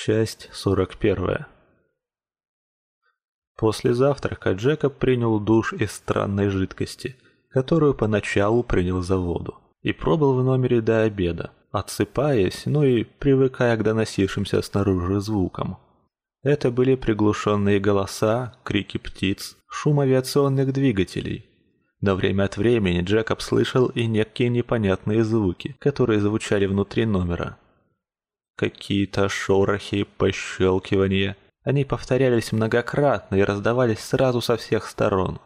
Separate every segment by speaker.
Speaker 1: Часть 41. После завтрака Джекоб принял душ из странной жидкости, которую поначалу принял за воду, и пробыл в номере до обеда, отсыпаясь, ну и привыкая к доносившимся снаружи звукам. Это были приглушенные голоса, крики птиц, шум авиационных двигателей. Но время от времени Джекоб слышал и некие непонятные звуки, которые звучали внутри номера – Какие-то шорохи, пощелкивания. Они повторялись многократно и раздавались сразу со всех сторон.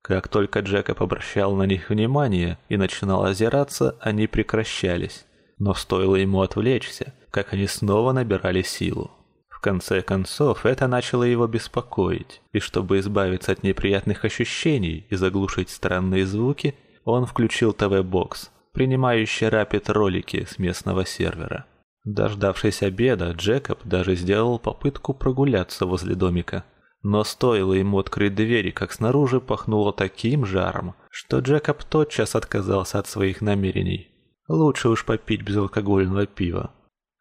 Speaker 1: Как только Джекоб обращал на них внимание и начинал озираться, они прекращались. Но стоило ему отвлечься, как они снова набирали силу. В конце концов, это начало его беспокоить, и чтобы избавиться от неприятных ощущений и заглушить странные звуки, он включил ТВ-бокс, принимающий рапид-ролики с местного сервера. Дождавшись обеда, Джекоб даже сделал попытку прогуляться возле домика. Но стоило ему открыть двери, как снаружи пахнуло таким жаром, что Джекоб тотчас отказался от своих намерений. Лучше уж попить безалкогольного пива.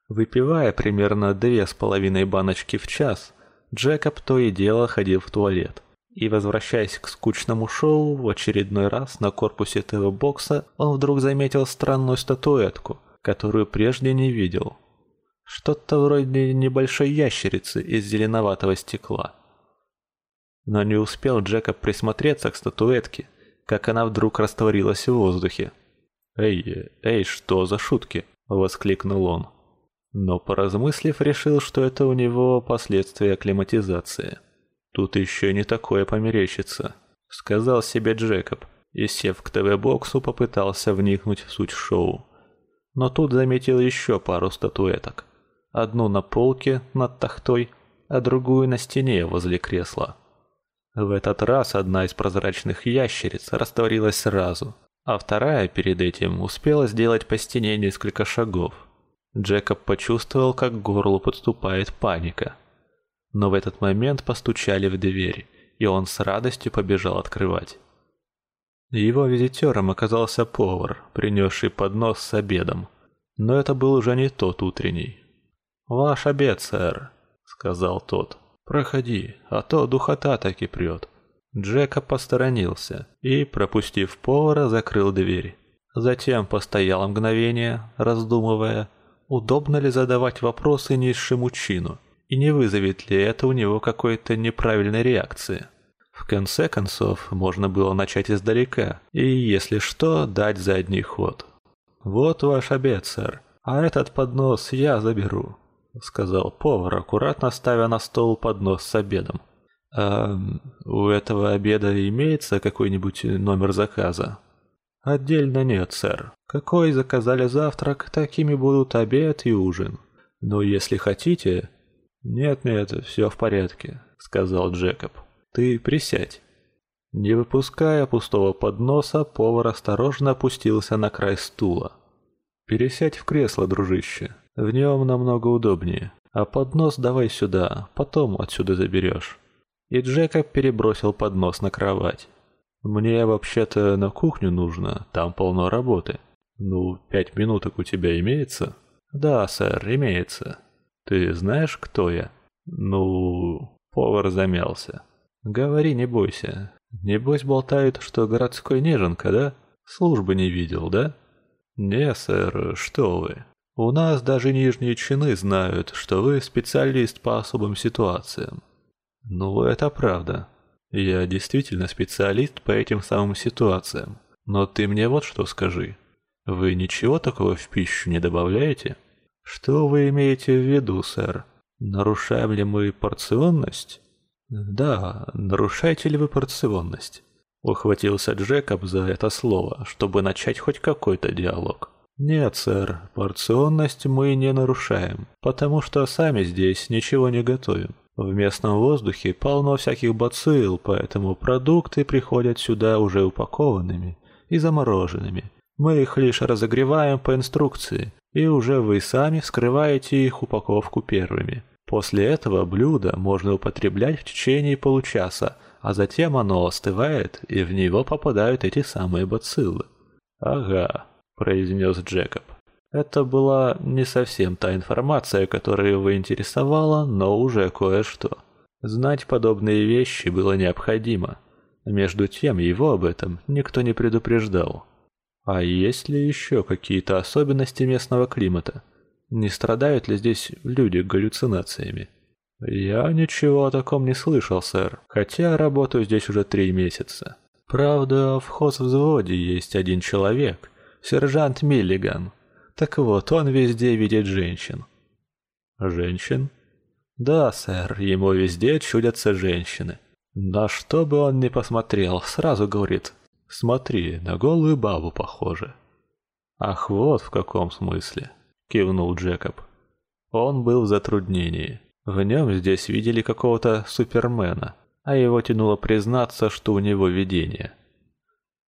Speaker 1: Выпивая примерно две с половиной баночки в час, Джекоб то и дело ходил в туалет. И возвращаясь к скучному шоу, в очередной раз на корпусе ТВ-бокса он вдруг заметил странную статуэтку – которую прежде не видел. Что-то вроде небольшой ящерицы из зеленоватого стекла. Но не успел Джека присмотреться к статуэтке, как она вдруг растворилась в воздухе. «Эй, эй, что за шутки?» — воскликнул он. Но, поразмыслив, решил, что это у него последствия акклиматизации. «Тут еще не такое померещится», — сказал себе Джекоб, и, сев к ТВ-боксу, попытался вникнуть в суть шоу но тут заметил еще пару статуэток. Одну на полке над тахтой, а другую на стене возле кресла. В этот раз одна из прозрачных ящериц растворилась сразу, а вторая перед этим успела сделать по стене несколько шагов. Джекоб почувствовал, как к горлу подступает паника. Но в этот момент постучали в дверь, и он с радостью побежал открывать. Его визитером оказался повар, принесший поднос с обедом. Но это был уже не тот утренний. «Ваш обед, сэр», — сказал тот. «Проходи, а то духота таки прет». Джека посторонился и, пропустив повара, закрыл дверь. Затем постоял мгновение, раздумывая, удобно ли задавать вопросы низшему чину, и не вызовет ли это у него какой-то неправильной реакции. В конце концов, можно было начать издалека и, если что, дать задний ход. «Вот ваш обед, сэр, а этот поднос я заберу», — сказал повар, аккуратно ставя на стол поднос с обедом. «А у этого обеда имеется какой-нибудь номер заказа?» «Отдельно нет, сэр. Какой заказали завтрак, такими будут обед и ужин. Но если хотите...» «Нет-нет, все в порядке», — сказал Джекоб. Ты присядь. Не выпуская пустого подноса, повар осторожно опустился на край стула. Пересядь в кресло, дружище. В нем намного удобнее. А поднос давай сюда, потом отсюда заберешь. И Джекоб перебросил поднос на кровать. Мне вообще-то на кухню нужно, там полно работы. Ну, пять минуток у тебя имеется? Да, сэр, имеется. Ты знаешь, кто я? Ну, повар замялся. Говори, не бойся. Небось болтают, что городской неженка, да? Службы не видел, да? Не, сэр, что вы. У нас даже нижние чины знают, что вы специалист по особым ситуациям. Ну, это правда. Я действительно специалист по этим самым ситуациям. Но ты мне вот что скажи. Вы ничего такого в пищу не добавляете? Что вы имеете в виду, сэр? Нарушаем ли мы порционность? «Да, нарушаете ли вы порционность?» Ухватился Джекоб за это слово, чтобы начать хоть какой-то диалог. «Нет, сэр, порционность мы не нарушаем, потому что сами здесь ничего не готовим. В местном воздухе полно всяких бацилл, поэтому продукты приходят сюда уже упакованными и замороженными. Мы их лишь разогреваем по инструкции, и уже вы сами вскрываете их упаковку первыми. После этого блюдо можно употреблять в течение получаса, а затем оно остывает, и в него попадают эти самые бациллы. «Ага», — произнес Джекоб. Это была не совсем та информация, которая его интересовала, но уже кое-что. Знать подобные вещи было необходимо. Между тем его об этом никто не предупреждал. А есть ли еще какие-то особенности местного климата? Не страдают ли здесь люди галлюцинациями? Я ничего о таком не слышал, сэр, хотя работаю здесь уже три месяца. Правда, в хозвзводе есть один человек, сержант Миллиган. Так вот, он везде видит женщин. Женщин? Да, сэр, ему везде чудятся женщины. На что бы он ни посмотрел, сразу говорит «Смотри, на голую бабу похоже». «Ах, вот в каком смысле», — кивнул Джекоб. Он был в затруднении. В нем здесь видели какого-то супермена, а его тянуло признаться, что у него видение.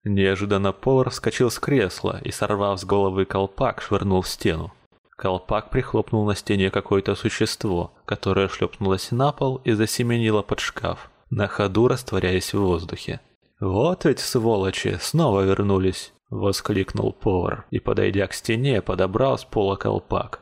Speaker 1: Неожиданно повар вскочил с кресла и, сорвав с головы колпак, швырнул в стену. Колпак прихлопнул на стене какое-то существо, которое шлепнулось на пол и засеменило под шкаф, на ходу растворяясь в воздухе. «Вот ведь сволочи, снова вернулись!» — воскликнул повар и, подойдя к стене, подобрал с пола колпак.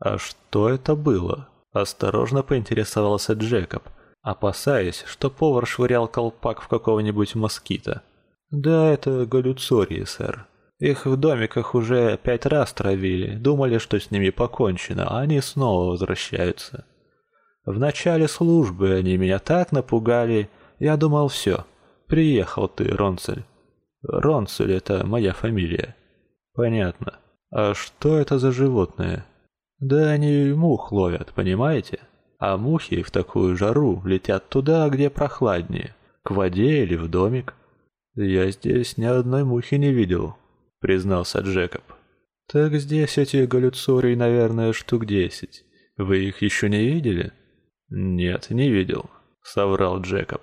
Speaker 1: «А что это было?» — осторожно поинтересовался Джекоб, опасаясь, что повар швырял колпак в какого-нибудь москита. «Да, это галлюцории, сэр. Их в домиках уже пять раз травили, думали, что с ними покончено, а они снова возвращаются. В начале службы они меня так напугали, я думал, все, приехал ты, Ронцель. Ронцель — это моя фамилия. Понятно. А что это за животное? Да они мух ловят, понимаете? А мухи в такую жару летят туда, где прохладнее, к воде или в домик. «Я здесь ни одной мухи не видел», — признался Джекоб. «Так здесь эти галлюцории, наверное, штук десять. Вы их еще не видели?» «Нет, не видел», — соврал Джекоб.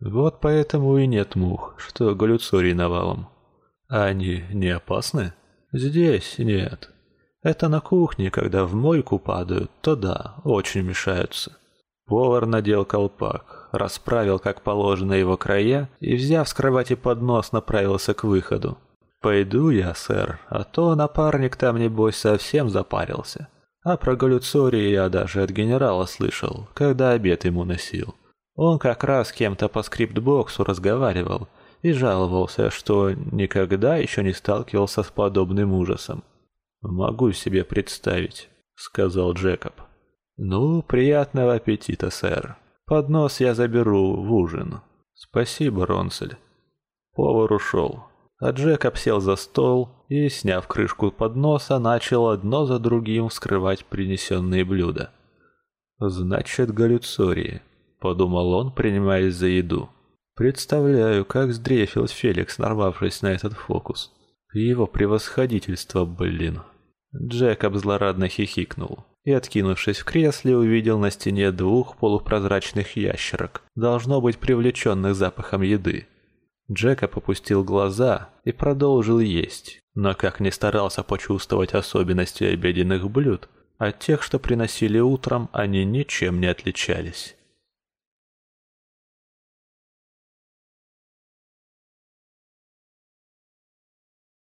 Speaker 1: «Вот поэтому и нет мух, что галлюцорий навалом. А они не опасны?» «Здесь нет. Это на кухне, когда в мойку падают, то да, очень мешаются». Повар надел колпак, расправил как положено его края и, взяв с кровати поднос, направился к выходу. «Пойду я, сэр, а то напарник там, небось, совсем запарился. А про галлюцории я даже от генерала слышал, когда обед ему носил. Он как раз с кем-то по скриптбоксу разговаривал и жаловался, что никогда еще не сталкивался с подобным ужасом. «Могу себе представить», — сказал Джекоб. «Ну, приятного аппетита, сэр». Поднос я заберу в ужин. Спасибо, Ронсель. Повар ушел, а Джек сел за стол и, сняв крышку подноса, начал одно за другим вскрывать принесенные блюда. «Значит, галлюцории», — подумал он, принимаясь за еду. «Представляю, как сдрефил Феликс, нарвавшись на этот фокус. Его превосходительство, блин». Джекоб злорадно хихикнул и, откинувшись в кресле, увидел на стене двух полупрозрачных ящерок, должно быть привлеченных запахом еды. Джека попустил глаза и продолжил есть, но как ни старался почувствовать особенности обеденных блюд, от тех, что приносили утром, они ничем не отличались.